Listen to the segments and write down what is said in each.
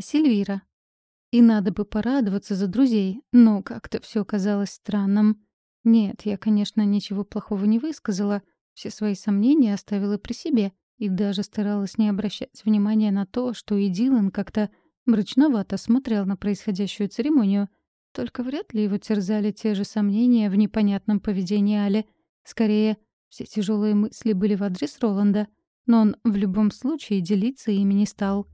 Сильвира. И надо бы порадоваться за друзей, но как-то все казалось странным. Нет, я, конечно, ничего плохого не высказала, все свои сомнения оставила при себе и даже старалась не обращать внимания на то, что и Дилан как-то мрачновато смотрел на происходящую церемонию. Только вряд ли его терзали те же сомнения в непонятном поведении Али. Скорее, все тяжелые мысли были в адрес Роланда, но он в любом случае делиться ими не стал.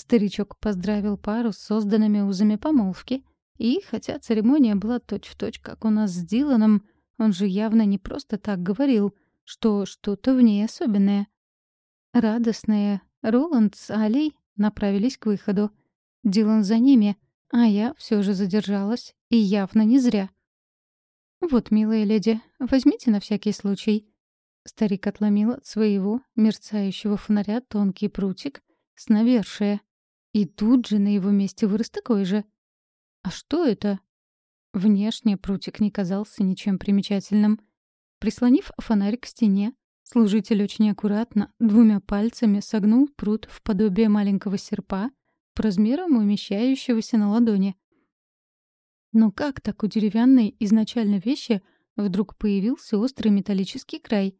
Старичок поздравил пару с созданными узами помолвки, и, хотя церемония была точь-в-точь, точь, как у нас с Диланом, он же явно не просто так говорил, что что-то в ней особенное. Радостные Роланд с Алей направились к выходу. Дилан за ними, а я все же задержалась, и явно не зря. «Вот, милая леди, возьмите на всякий случай». Старик отломил от своего мерцающего фонаря тонкий прутик с навершия. И тут же на его месте вырос такой же. «А что это?» Внешне прутик не казался ничем примечательным. Прислонив фонарь к стене, служитель очень аккуратно двумя пальцами согнул прут в подобие маленького серпа по размерам умещающегося на ладони. Но как так у деревянной изначально вещи вдруг появился острый металлический край?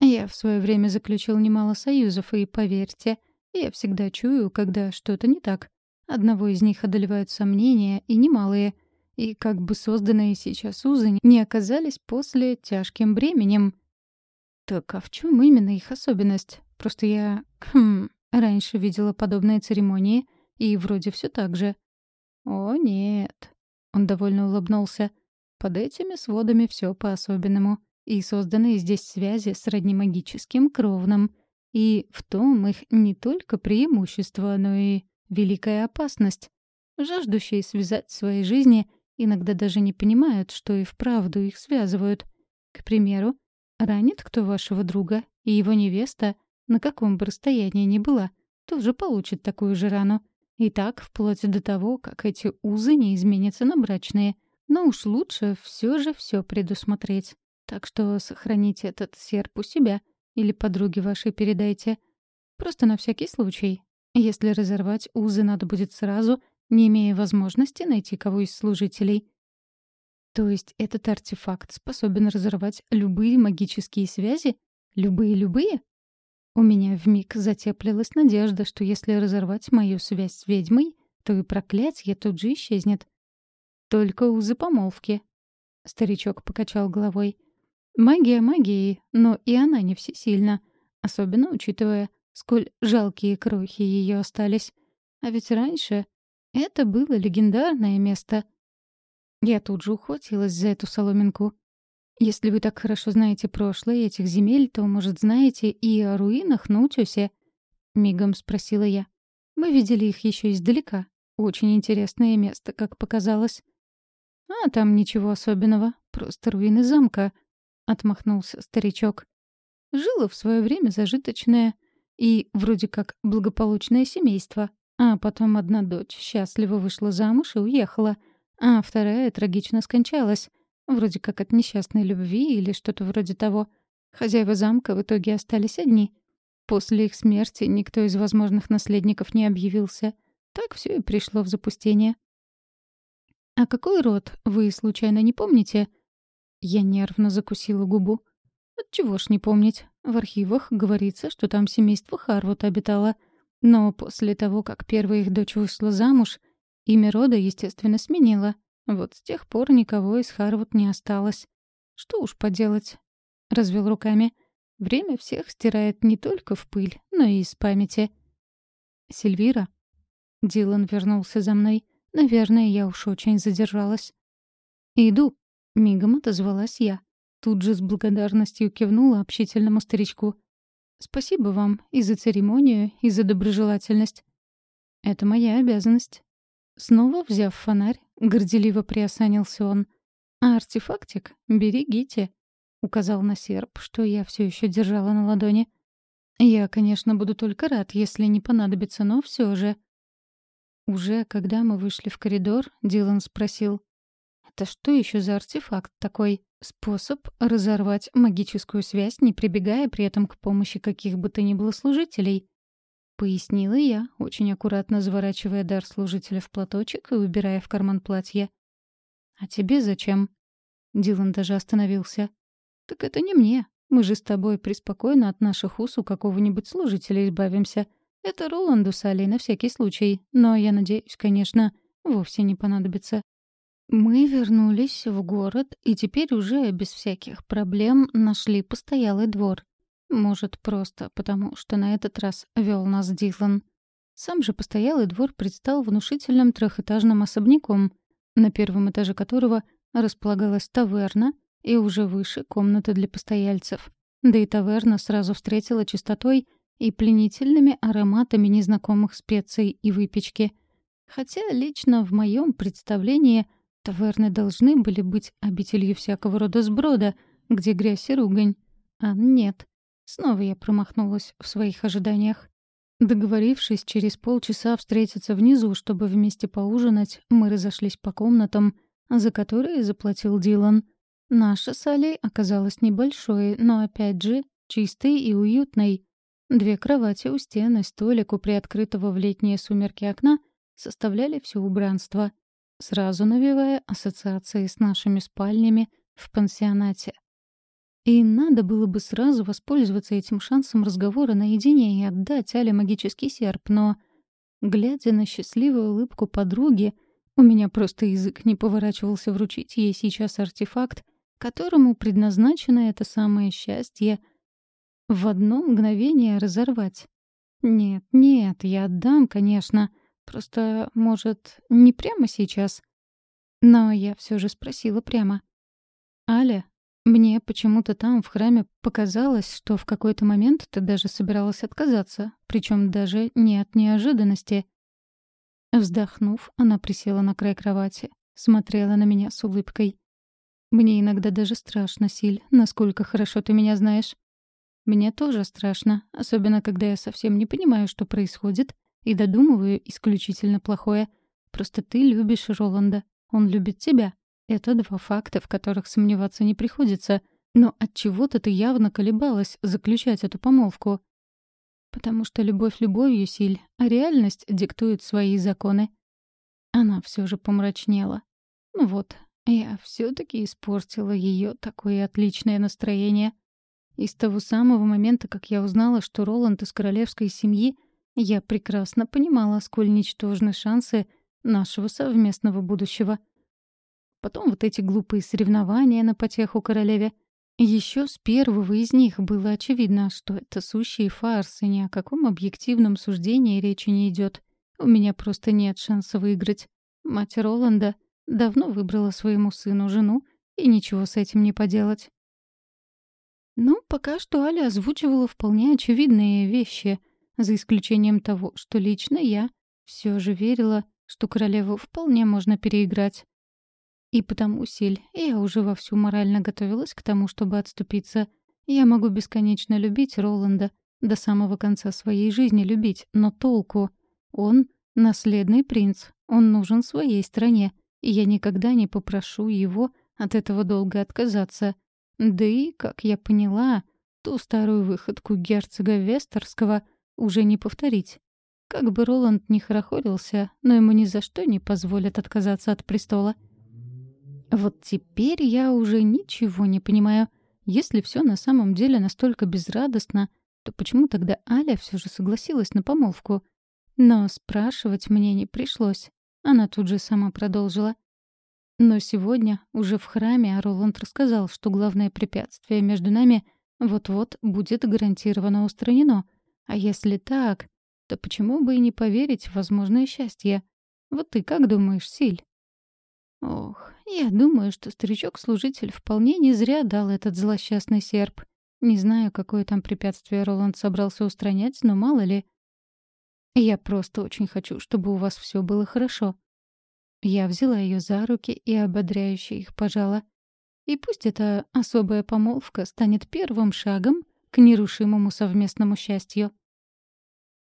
Я в свое время заключил немало союзов, и, поверьте, я всегда чую, когда что-то не так. Одного из них одолевают сомнения, и немалые. И как бы созданные сейчас узы не оказались после тяжким бременем. Так а в чем именно их особенность? Просто я, хм, раньше видела подобные церемонии, и вроде все так же. О, нет. Он довольно улыбнулся. Под этими сводами все по-особенному. И созданные здесь связи сродни магическим кровным. И в том их не только преимущество, но и великая опасность. Жаждущие связать свои жизни иногда даже не понимают, что и вправду их связывают. К примеру, ранит кто вашего друга, и его невеста, на каком бы расстоянии ни была, тоже получит такую же рану. И так вплоть до того, как эти узы не изменятся на брачные. Но уж лучше все же все предусмотреть. Так что сохраните этот серп у себя или подруге вашей передайте. Просто на всякий случай. Если разорвать узы надо будет сразу, не имея возможности найти кого из служителей. То есть этот артефакт способен разорвать любые магические связи? Любые-любые? У меня вмиг затеплилась надежда, что если разорвать мою связь с ведьмой, то и проклятие тут же исчезнет. Только узы помолвки. Старичок покачал головой. Магия магией, но и она не всесильна, особенно учитывая, сколь жалкие крохи ее остались. А ведь раньше это было легендарное место. Я тут же ухватилась за эту соломинку. Если вы так хорошо знаете прошлое этих земель, то, может, знаете и о руинах на утёсе?» — мигом спросила я. «Мы видели их еще издалека. Очень интересное место, как показалось». «А там ничего особенного, просто руины замка», — отмахнулся старичок. «Жило в свое время зажиточное и вроде как благополучное семейство, а потом одна дочь счастливо вышла замуж и уехала, а вторая трагично скончалась, Вроде как от несчастной любви или что-то вроде того. Хозяева замка в итоге остались одни. После их смерти никто из возможных наследников не объявился. Так все и пришло в запустение. «А какой род, вы случайно не помните?» Я нервно закусила губу. Отчего ж не помнить? В архивах говорится, что там семейство Харвуд обитало. Но после того, как первая их дочь вышла замуж, имя рода, естественно, сменила. Вот с тех пор никого из Харвуд не осталось. Что уж поделать. Развел руками. Время всех стирает не только в пыль, но и из памяти. Сильвира. Дилан вернулся за мной. Наверное, я уж очень задержалась. «Иду», — мигом отозвалась я. Тут же с благодарностью кивнула общительному старичку. «Спасибо вам и за церемонию, и за доброжелательность. Это моя обязанность». Снова взяв фонарь, Горделиво приосанился он. «А артефактик берегите», — указал на серп, что я все еще держала на ладони. «Я, конечно, буду только рад, если не понадобится, но все же...» Уже когда мы вышли в коридор, Дилан спросил. «Это что еще за артефакт такой? Способ разорвать магическую связь, не прибегая при этом к помощи каких бы то ни было служителей?» Пояснила я, очень аккуратно заворачивая дар служителя в платочек и убирая в карман платье. «А тебе зачем?» Дилан даже остановился. «Так это не мне. Мы же с тобой преспокойно от наших ус у какого-нибудь служителя избавимся. Это Роланду с Алей на всякий случай. Но я надеюсь, конечно, вовсе не понадобится. Мы вернулись в город и теперь уже без всяких проблем нашли постоялый двор. Может, просто потому, что на этот раз вел нас Дилан. Сам же постоялый двор предстал внушительным трехэтажным особняком, на первом этаже которого располагалась таверна и уже выше комната для постояльцев. Да и таверна сразу встретила чистотой и пленительными ароматами незнакомых специй и выпечки. Хотя лично в моем представлении таверны должны были быть обителью всякого рода сброда, где грязь и ругань. А нет. Снова я промахнулась в своих ожиданиях. Договорившись через полчаса встретиться внизу, чтобы вместе поужинать, мы разошлись по комнатам, за которые заплатил Дилан. Наша с Алей оказалась небольшой, но опять же чистой и уютной. Две кровати у стены, столик у приоткрытого в летние сумерки окна составляли все убранство, сразу навевая ассоциации с нашими спальнями в пансионате. И надо было бы сразу воспользоваться этим шансом разговора наедине и отдать Але магический серп, но, глядя на счастливую улыбку подруги, у меня просто язык не поворачивался вручить ей сейчас артефакт, которому предназначено это самое счастье — в одно мгновение разорвать. Нет, нет, я отдам, конечно. Просто, может, не прямо сейчас. Но я все же спросила прямо. «Аля, мне почему-то там, в храме, показалось, что в какой-то момент ты даже собиралась отказаться, причем даже не от неожиданности». Вздохнув, она присела на край кровати, смотрела на меня с улыбкой. «Мне иногда даже страшно, Силь, насколько хорошо ты меня знаешь. Мне тоже страшно, особенно когда я совсем не понимаю, что происходит, и додумываю исключительно плохое. Просто ты любишь Роланда, он любит тебя. Это два факта, в которых сомневаться не приходится. Но от чего-то ты явно колебалась заключать эту помолвку. Потому что любовь любовью, Силь, а реальность диктует свои законы. Она все же помрачнела. Ну вот, я все таки испортила ее такое отличное настроение. И с того самого момента, как я узнала, что Роланд из королевской семьи, я прекрасно понимала, сколь ничтожны шансы нашего совместного будущего. Потом вот эти глупые соревнования на потеху королеве. Еще с первого из них было очевидно, что это сущие фарсы, ни о каком объективном суждении речи не идет. У меня просто нет шанса выиграть. Мать Роланда давно выбрала своему сыну жену, и ничего с этим не поделать. Ну, пока что Аля озвучивала вполне очевидные вещи, за исключением того, что лично я все же верила, что королеву вполне можно переиграть. И потому, Силь, я уже вовсю морально готовилась к тому, чтобы отступиться. Я могу бесконечно любить Роланда, до самого конца своей жизни любить, но толку? Он — наследный принц, он нужен своей стране, и я никогда не попрошу его от этого долго отказаться — да и, как я поняла, ту старую выходку герцога Вестерского уже не повторить. Как бы Роланд ни хорохорился, но ему ни за что не позволят отказаться от престола. Вот теперь я уже ничего не понимаю. Если все на самом деле настолько безрадостно, то почему тогда Аля все же согласилась на помолвку? Но спрашивать мне не пришлось. Она тут же сама продолжила. Но сегодня, уже в храме, Роланд рассказал, что главное препятствие между нами вот-вот будет гарантированно устранено. А если так, то почему бы и не поверить в возможное счастье? Вот ты как думаешь, Силь? Ох, я думаю, что старичок-служитель вполне не зря дал этот злосчастный серп. Не знаю, какое там препятствие Роланд собрался устранять, но мало ли. Я просто очень хочу, чтобы у вас все было хорошо. Я взяла ее за руки и ободряюще их пожала. И пусть эта особая помолвка станет первым шагом к нерушимому совместному счастью.